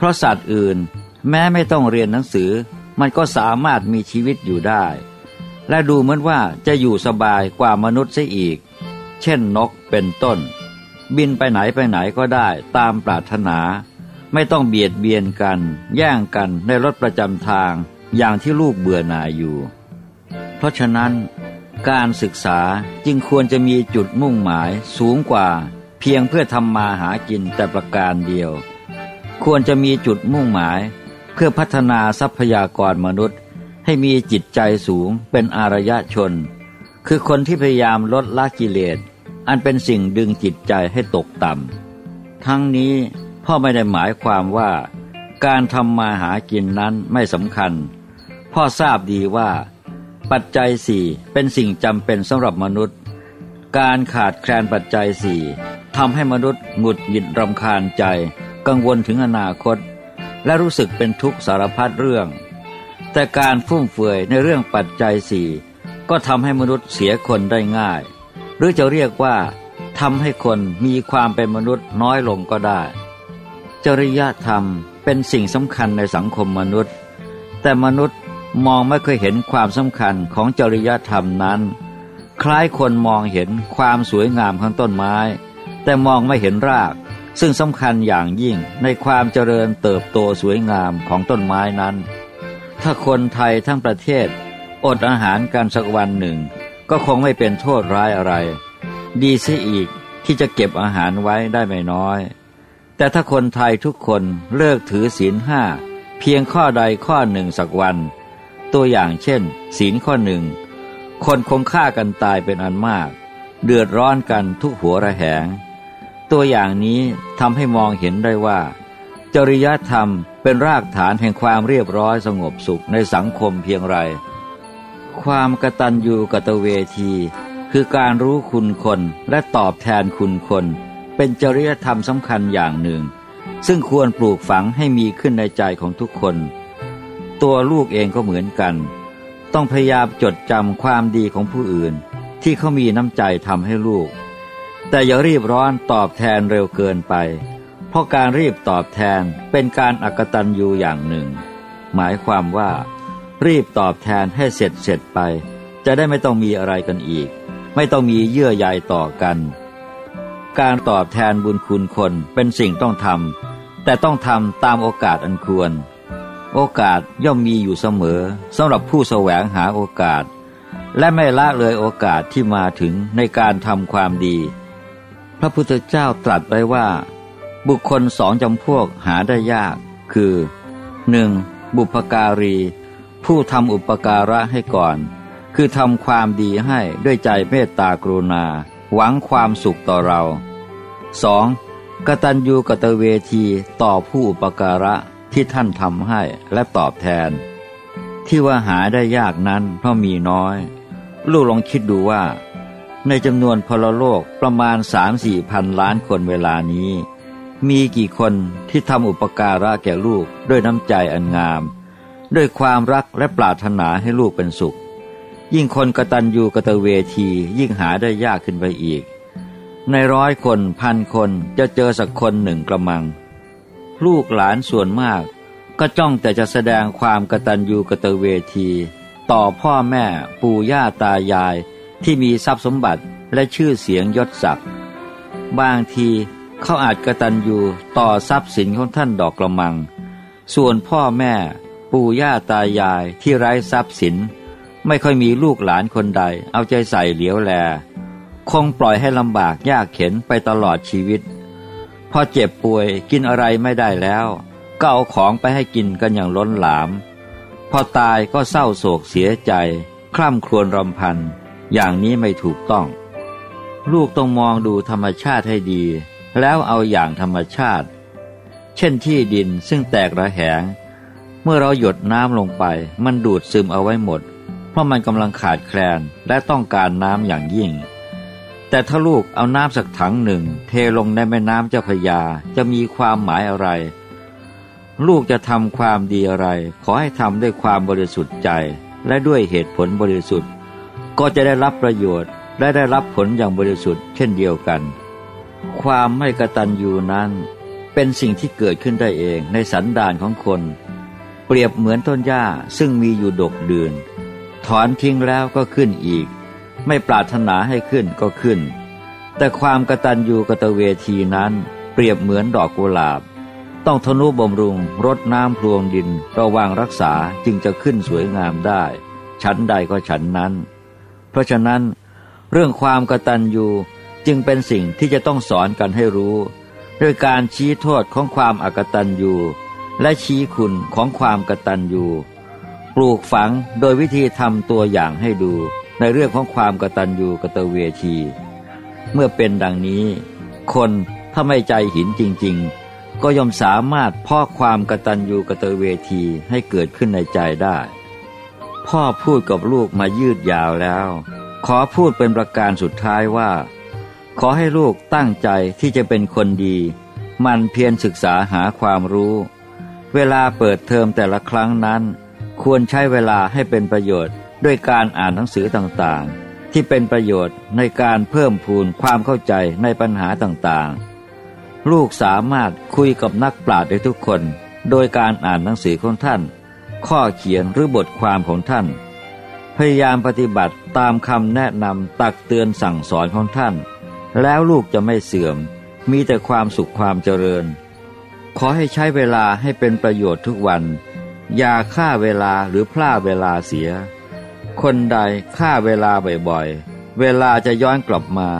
เพราะสัตว์อื่น แม้ไม่ต้องเรียนหนังสือ มันก็สามารถมีชีวิตอยู่ได้ และดูเหมือนว่าจะอยู่สบายกว่ามนุษย์เสียอีก เช่นนกเป็นต้น บินไปไหนไปไหนก็ได้ตามปรารถนา ไม่ต้องเบียดเบียนกัน แย่งกันในรถประจำทางอย่างที่ลูกเบื่อหน่ายอยู่ เพราะฉะนั้นการศึกษาจึงควรจะมีจุดมุ่งหมายสูงกว่า เพียงเพื่อทำมาหากินแต่ประการเดียว ควรจะมีจุดมุ่งหมาย เพื่อพัฒนาทรัพยากรมนุษย์ ให้มีจิตใจสูงเป็นอารยชน คือคนที่พยายามลดละกิเลส อันเป็นสิ่งดึงจิตใจให้ตกต่ำทั้งนี้พ่อไม่ได้หมายความว่า การทำมาหากินนั้นไม่สำคัญ พ่อทราบดีว่า ปัจจัยสี่เป็นสิ่งจำเป็นสำหรับมนุษย์ การขาดแคลนปัจจัยสี่ทำให้มนุษย์หงุดหงิดรำคาญใจ กังวลถึงอนาคต และรู้สึกเป็นทุกข์สารพัดเรื่อง แต่การฟุ่มเฟือยในเรื่องปัจจัยสี่ก็ทำให้มนุษย์เสียคนได้ง่าย หรือจะเรียกว่าทำให้คนมีความเป็นมนุษย์น้อยลงก็ได้ จริยธรรมเป็นสิ่งสำคัญในสังคมมนุษย์ แต่มนุษย์มองไม่เคยเห็นความสำคัญของจริยธรรมนั้น คล้ายคนมองเห็นความสวยงามของต้นไม้ แต่มองไม่เห็นราก ซึ่งสำคัญอย่างยิ่งในความเจริญเติบโตสวยงามของต้นไม้นั้น ถ้าคนไทยทั้งประเทศ อดอาหารกันสักวันหนึ่ง ก็คงไม่เป็นโทษร้ายอะไร ดีเสียอีกที่จะเก็บอาหารไว้ได้ไม่น้อย แต่ถ้าคนไทยทุกคนเลิกถือศีลห้าเพียงข้อใดข้อหนึ่งสักวัน ตัวอย่างเช่น ศีลข้อหนึ่งคนคงฆ่ากันตายเป็นอันมาก เดือดร้อนกันทุกหัวระแหง ตัวอย่างนี้ทำให้มองเห็นได้ว่า จริยธรรมเป็นรากฐานแห่งความเรียบร้อยสงบสุขในสังคมเพียงไร ความกตัญญูกตเวที คือการรู้คุณคนและตอบแทนคุณคน เป็นจริยธรรมสำคัญอย่างหนึ่ง ซึ่งควรปลูกฝังให้มีขึ้นในใจของทุกคน ตัวลูกเองก็เหมือนกัน ต้องพยายามจดจำความดีของผู้อื่น ที่เขามีน้ำใจทำให้ลูก แต่อย่ารีบร้อนตอบแทนเร็วเกินไป เพราะการรีบตอบแทนเป็นการอักตันยูอย่างหนึ่ง หมายความว่า รีบตอบแทนให้เสร็จเสร็จไป จะได้ไม่ต้องมีอะไรกันอีก ไม่ต้องมีเยื่อใยต่อกัน การตอบแทนบุญคุณคนเป็นสิ่งต้องทำแต่ต้องทำตามโอกาสอันควร โอกาสย่อมมีอยู่เสมอสำหรับผู้แสวงหาโอกาส และไม่ละเลยโอกาสที่มาถึงในการทำความดี พระพุทธเจ้าตรัสไว้ว่า บุคคลสองจำพวกหาได้ยาก คือ 1. บุพการี ผู้ทำอุปการะให้ก่อน คือทำความดีให้ด้วยใจเมตตากรุณา หวังความสุขต่อเรา 2. กตัญญูกตเวทีต่อผู้อุปการะที่ท่านทำให้และตอบแทน ที่ว่าหาได้ยากนั้นเพราะมีน้อย ลูกลองคิดดูว่า ในจำนวนพลโลกประมาณสามสี่พันล้านคนเวลานี้ มีกี่คนที่ทำอุปการะแก่ลูกด้วยน้ำใจอันงาม ด้วยความรักและปรารถนาให้ลูกเป็นสุข ยิ่งคนกตัญญูกตเวทียิ่งหาได้ยากขึ้นไปอีก ในร้อยคนพันคนจะเจอสักคนหนึ่งกระมัง ลูกหลานส่วนมากก็จ้องแต่จะแสดงความกตัญญูกตเวที ต่อพ่อแม่ปู่ย่าตายาย ที่มีทรัพย์สมบัติและชื่อเสียงยศศักดิ์บางทีเขาอาจกระตัญญูต่อทรัพย์สินของท่านดอกกระมัง ส่วนพ่อแม่ปู่ย่าตายายที่ไร้ทรัพย์สิน ไม่ค่อยมีลูกหลานคนใด เอาใจใส่เหลียวแล คงปล่อยให้ลำบากยากเข็นไปตลอดชีวิต พอเจ็บป่วยกินอะไรไม่ได้แล้ว ก็เอาของไปให้กินกันอย่างล้นหลาม พอตายก็เศร้าโศกเสียใจคร่ำครวญรำพัน อย่างนี้ไม่ถูกต้อง ลูกต้องมองดูธรรมชาติให้ดี แล้วเอาอย่างธรรมชาติ เช่นที่ดินซึ่งแตกระแหง เมื่อเราหยดน้ำลงไป มันดูดซึมเอาไว้หมด เพราะมันกำลังขาดแคลนและต้องการน้ำอย่างยิ่ง แต่ถ้าลูกเอาน้ำสักถังหนึ่ง เทลงในแม่น้ำเจ้าพยาจะมีความหมายอะไร ลูกจะทำความดีอะไร ขอให้ทำด้วยความบริสุทธิ์ใจและด้วยเหตุผลบริสุทธิ์ ก็จะได้รับประโยชน์และได้รับผลอย่างบริสุทธิ์เช่นเดียวกัน ความไม่กระตันยูนั้น เป็นสิ่งที่เกิดขึ้นได้เองในสันดานของคน เปรียบเหมือนต้นหญ้าซึ่งมีอยู่ดกเดือนถอนทิ้งแล้วก็ขึ้นอีก ไม่ปรารถนาให้ขึ้นก็ขึ้น แต่ความกระตัญญูกตเวทีนั้นเปรียบเหมือนดอกกุหลาบ ต้องทนุบำรุงรดน้ำพรวงดินระวังรักษาจึงจะขึ้นสวยงามได้ ชั้นใดก็ชั้นนั้น เพราะฉะนั้นเรื่องความกตัญญูจึงเป็นสิ่งที่จะต้องสอนกันให้รู้ ด้วยการชี้โทษของความอากตัญญูและชี้คุณของความกตัญญูปลูกฝังโดยวิธีทำตัวอย่างให้ดูในเรื่องของความกตัญญูกตเวที เมื่อเป็นดังนี้ คนถ้าไม่ใจหินจริง ๆ ก็ย่อมสามารถพ่อความกตัญญูกตเวทีให้เกิดขึ้นในใจได้ พ่อพูดกับลูกมายืดยาวแล้ว ขอพูดเป็นประการสุดท้ายว่า ขอให้ลูกตั้งใจที่จะเป็นคนดี มันเพียรศึกษาหาความรู้ เวลาเปิดเทอมแต่ละครั้งนั้น ควรใช้เวลาให้เป็นประโยชน์ ด้วยการอ่านหนังสือต่างๆ ที่เป็นประโยชน์ในการเพิ่มพูนความเข้าใจในปัญหาต่างๆ ลูกสามารถคุยกับนักปราชญ์ได้ทุกคน โดยการอ่านหนังสือของท่าน ข้อเขียนหรือบทความของท่าน พยายามปฏิบัติตามคำแนะนำตักเตือนสั่งสอนของท่าน แล้วลูกจะไม่เสื่อม มีแต่ความสุขความเจริญ ขอให้ใช้เวลาให้เป็นประโยชน์ทุกวัน อย่าฆ่าเวลาหรือพลาดเวลาเสีย คนใดฆ่าเวลาบ่อยๆ เวลาจะย้อนกลับมา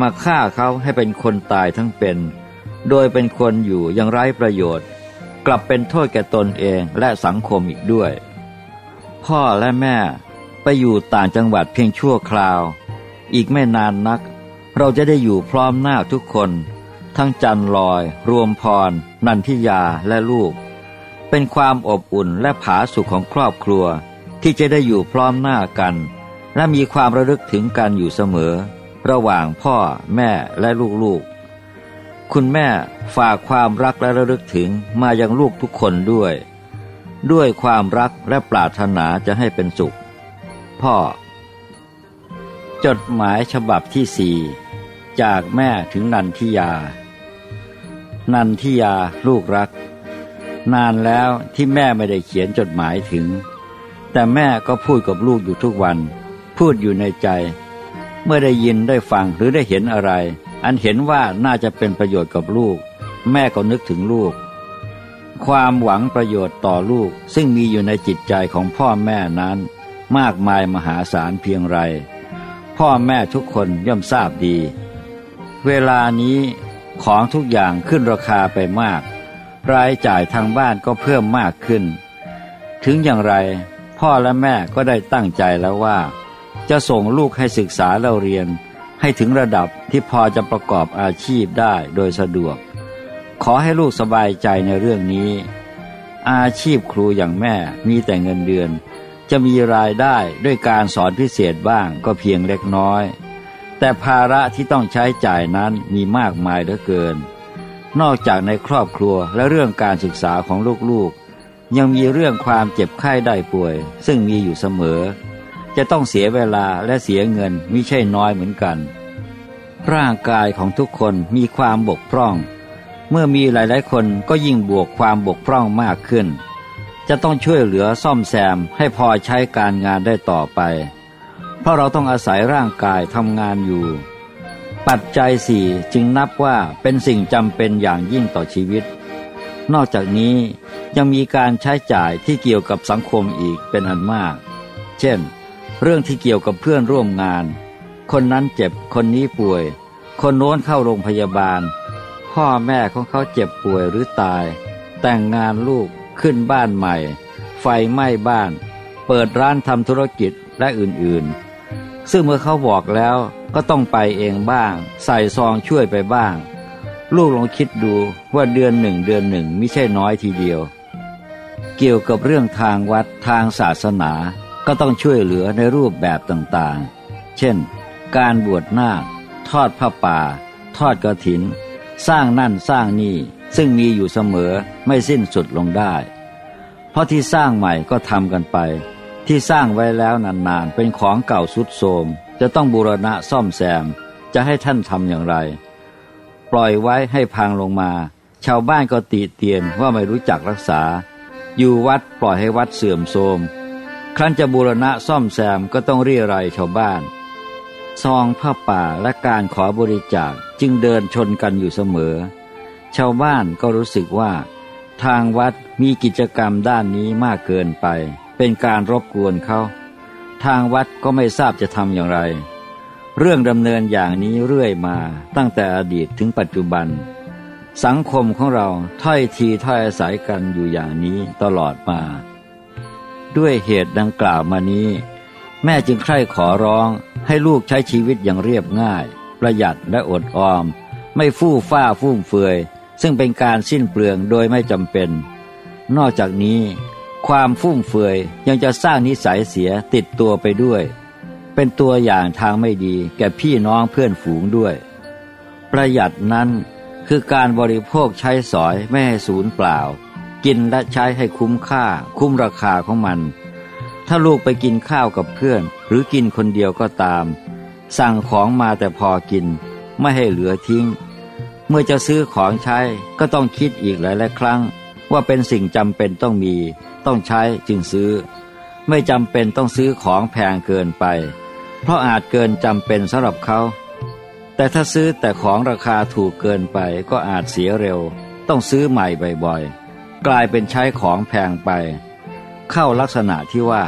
มาฆ่าเขาให้เป็นคนตายทั้งเป็น โดยเป็นคนอยู่ยังไร้ประโยชน์ กลับเป็นโทษแก่ตนเองและสังคมอีกด้วย พ่อและแม่ไปอยู่ต่างจังหวัดเพียงชั่วคราว อีกไม่นานนัก เราจะได้อยู่พร้อมหน้าทุกคน ทั้งจันลอย รวมพร นันทิยาและลูก เป็นความอบอุ่นและผาสุขของครอบครัว ที่จะได้อยู่พร้อมหน้ากัน และมีความระลึกถึงกันอยู่เสมอ ระหว่างพ่อแม่และลูกๆ คุณแม่ฝากความรักและระลึกถึงมายังลูกทุกคนด้วย ด้วยความรักและปรารถนาจะให้เป็นสุข พ่อ จดหมายฉบับที่สี่จากแม่ถึงนันทิยา นันทิยาลูกรัก นานแล้วที่แม่ไม่ได้เขียนจดหมายถึง แต่แม่ก็พูดกับลูกอยู่ทุกวัน พูดอยู่ในใจ เมื่อได้ยินได้ฟังหรือได้เห็นอะไร อันเห็นว่าน่าจะเป็นประโยชน์กับลูก แม่ก็นึกถึงลูก ความหวังประโยชน์ต่อลูกซึ่งมีอยู่ในจิตใจของพ่อแม่นั้น มากมายมหาศาลเพียงไร พ่อแม่ทุกคนย่อมทราบดี เวลานี้ของทุกอย่างขึ้นราคาไปมาก รายจ่ายทางบ้านก็เพิ่มมากขึ้น ถึงอย่างไร พ่อและแม่ก็ได้ตั้งใจแล้วว่า จะส่งลูกให้ศึกษาเล่าเรียน ให้ถึงระดับที่พอจะประกอบอาชีพได้โดยสะดวก ขอให้ลูกสบายใจในเรื่องนี้ อาชีพครูอย่างแม่มีแต่เงินเดือน จะมีรายได้ด้วยการสอนพิเศษบ้างก็เพียงเล็กน้อย แต่ภาระที่ต้องใช้จ่ายนั้นมีมากมายเหลือเกิน นอกจากในครอบครัวและเรื่องการศึกษาของลูกๆ ยังมีเรื่องความเจ็บไข้ได้ป่วย ซึ่งมีอยู่เสมอ จะต้องเสียเวลาและเสียเงินมิใช่น้อยเหมือนกัน ร่างกายของทุกคนมีความบกพร่อง เมื่อมีหลายๆคนก็ยิ่งบวกความบกพร่องมากขึ้น จะต้องช่วยเหลือซ่อมแซมให้พอใช้การงานได้ต่อไป เพราะเราต้องอาศัยร่างกายทำงานอยู่ ปัจจัยสี่จึงนับว่าเป็นสิ่งจำเป็นอย่างยิ่งต่อชีวิต นอกจากนี้ยังมีการใช้จ่ายที่เกี่ยวกับสังคมอีกเป็นอันมาก เช่น เรื่องที่เกี่ยวกับเพื่อนร่วมงาน คนนั้นเจ็บคนนี้ป่วย คนโน้นเข้าโรงพยาบาล พ่อแม่ของเขาเจ็บป่วยหรือตาย แต่งงานลูกขึ้นบ้านใหม่ ไฟไหม้บ้าน เปิดร้านทำธุรกิจและอื่นๆ ซึ่งเมื่อเขาบอกแล้วก็ต้องไปเองบ้าง ใส่ซองช่วยไปบ้าง ลูกลองคิดดูว่าเดือนหนึ่งเดือนหนึ่งไม่ใช่น้อยทีเดียว เกี่ยวกับเรื่องทางวัดทางศาสนา ก็ต้องช่วยเหลือในรูปแบบต่างๆ เช่น การบวชนาค ทอดผ้าป่า ทอดกระถิน สร้างนั่นสร้างนี่ ซึ่งมีอยู่เสมอไม่สิ้นสุดลงได้ เพราะที่สร้างใหม่ก็ทำกันไป ที่สร้างไว้แล้วนานๆ เป็นของเก่าสุดโทมจะต้องบูรณะซ่อมแซม จะให้ท่านทำอย่างไร ปล่อยไว้ให้พังลงมา ชาวบ้านก็ตีเตียนว่าไม่รู้จักรักษา อยู่วัดปล่อยให้วัดเสื่อมโทรม ครั้นจะบูรณะซ่อมแซมก็ต้องเรียรายชาวบ้าน ซองผ้าป่าและการขอบริจาคจึงเดินชนกันอยู่เสมอ ชาวบ้านก็รู้สึกว่า ทางวัดมีกิจกรรมด้านนี้มากเกินไป เป็นการรบกวนเขา ทางวัดก็ไม่ทราบจะทำอย่างไร เรื่องดำเนินอย่างนี้เรื่อยมาตั้งแต่อดีตถึงปัจจุบัน สังคมของเราถ้อยทีถ้อยอาศัยกันอยู่อย่างนี้ตลอดมา ด้วยเหตุดังกล่าวมานี้ แม่จึงใคร่ขอร้องให้ลูกใช้ชีวิตอย่างเรียบง่าย ประหยัดและอดออม ไม่ฟู่ฟ้าฟุ่มเฟือย ซึ่งเป็นการสิ้นเปลืองโดยไม่จำเป็น นอกจากนี้ ความฟุ่มเฟือยยังจะสร้างนิสัยเสียติดตัวไปด้วย เป็นตัวอย่างทางไม่ดีแก่พี่น้องเพื่อนฝูงด้วย ประหยัดนั้นคือการบริโภคใช้สอยไม่ให้สูญเปล่า กินและใช้ให้คุ้มค่า คุ้มราคาของมัน ถ้าลูกไปกินข้าวกับเพื่อน หรือกินคนเดียวก็ตาม สั่งของมาแต่พอกิน ไม่ให้เหลือทิ้ง เมื่อจะซื้อของใช้ก็ต้องคิดอีกหลายๆครั้ง ว่าเป็นสิ่งจำเป็นต้องมี ต้องใช้จึงซื้อ ไม่จำเป็นต้องซื้อของแพงเกินไป เพราะอาจเกินจำเป็นสำหรับเขาแต่ถ้าซื้อแต่ของราคาถูกเกินไปก็อาจเสียเร็ว ต้องซื้อใหม่บ่อยๆ กลายเป็นใช้ของแพงไป เข้าลักษณะที่ว่า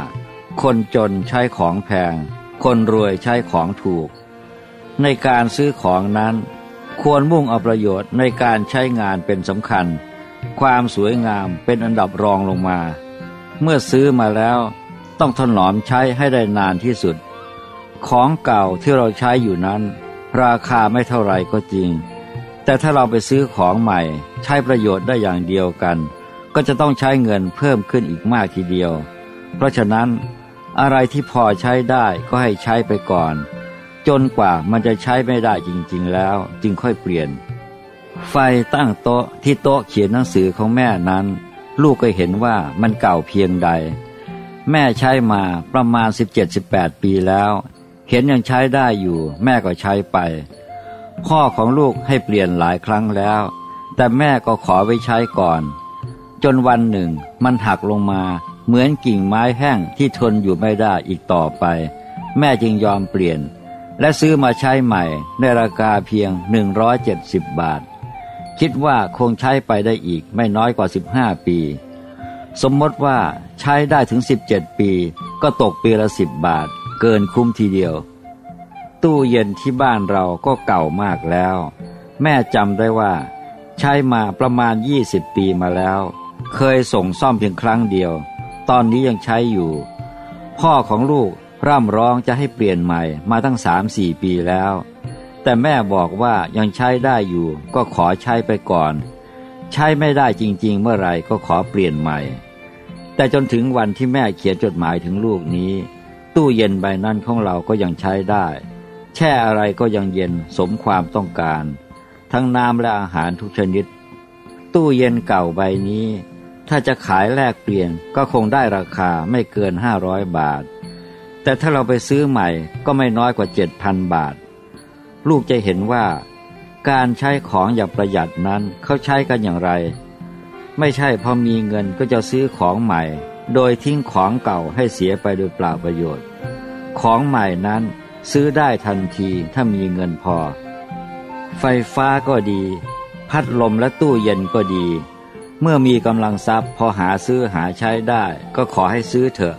คนจนใช้ของแพง คนรวยใช้ของถูก ในการซื้อของนั้น ควรมุ่งเอาประโยชน์ในการใช้งานเป็นสำคัญ ความสวยงามเป็นอันดับรองลงมา เมื่อซื้อมาแล้วต้องถนอมใช้ให้ได้นานที่สุด ของเก่าที่เราใช้อยู่นั้น ราคาไม่เท่าไรก็จริง แต่ถ้าเราไปซื้อของใหม่ ใช้ประโยชน์ได้อย่างเดียวกัน ก็จะต้องใช้เงินเพิ่มขึ้นอีกมากทีเดียว เพราะฉะนั้นอะไรที่พอใช้ได้ก็ให้ใช้ไปก่อน จนกว่ามันจะใช้ไม่ได้จริงๆแล้ว จึงค่อยเปลี่ยน ไฟตั้งโต๊ะที่โต๊ะเขียนหนังสือของแม่นั้น ลูกก็เห็นว่ามันเก่าเพียงใด แม่ใช้มาประมาณ 17-18 ปีแล้ว เห็นยังใช้ได้อยู่ แม่ก็ใช้ไป พ่อของลูกให้เปลี่ยนหลายครั้งแล้ว แต่แม่ก็ขอไว้ใช้ก่อน จนวันหนึ่ง มันหักลงมา เหมือนกิ่งไม้แห้งที่ทนอยู่ไม่ได้อีกต่อไป แม่จึงยอมเปลี่ยน และซื้อมาใช้ใหม่ในราคาเพียง 170 บาท คิดว่าคงใช้ไปได้อีกไม่น้อยกว่า 15 ปี สมมติว่าใช้ได้ถึง 17 ปี ก็ตกปีละสิบบาท เกินคุ้มทีเดียว ตู้เย็นที่บ้านเราก็เก่ามากแล้ว แม่จำได้ว่าใช้มาประมาณ 20 ปีมาแล้ว เคยส่งซ่อมเพียงครั้งเดียว ตอนนี้ยังใช้อยู่ พ่อของลูกร่ำร้องจะให้เปลี่ยนใหม่มาตั้งสามสี่ปีแล้ว แต่แม่บอกว่ายังใช้ได้อยู่ ก็ขอใช้ไปก่อน ใช้ไม่ได้จริง ๆ เมื่อไรก็ขอเปลี่ยนใหม่ แต่จนถึงวันที่แม่เขียนจดหมายถึงลูกนี้ ตู้เย็นใบนั้นของเราก็ยังใช้ได้ แช่อะไรก็ยังเย็นสมความต้องการ ทั้งน้ำและอาหารทุกชนิด ตู้เย็นเก่าใบนี้ ถ้าจะขายแลกเปลี่ยนก็คงได้ราคาไม่เกินห้าร้อยบาท แต่ถ้าเราไปซื้อใหม่ก็ไม่น้อยกว่าเจ็ดพันบาท ลูกจะเห็นว่า การใช้ของอย่างประหยัดนั้นเขาใช้กันอย่างไร ไม่ใช่พอมีเงินก็จะซื้อของใหม่ โดยทิ้งของเก่าให้เสียไปโดยเปล่าประโยชน์ ของใหม่นั้นซื้อได้ทันทีถ้ามีเงินพอ ไฟฟ้าก็ดี พัดลมและตู้เย็นก็ดี เมื่อมีกำลังทรัพย์พอหาซื้อหาใช้ได้ ก็ขอให้ซื้อเถอะ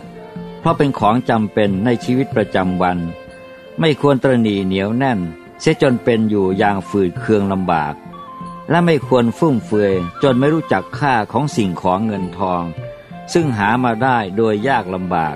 เพราะเป็นของจำเป็นในชีวิตประจำวัน ไม่ควรตรณีเหนียวแน่น เสียจนเป็นอยู่อย่างฝืดเคืองลำบาก และไม่ควรฟุ่มเฟือยจนไม่รู้จักค่าของสิ่งของเงินทอง ซึ่งหามาได้โดยยากลำบาก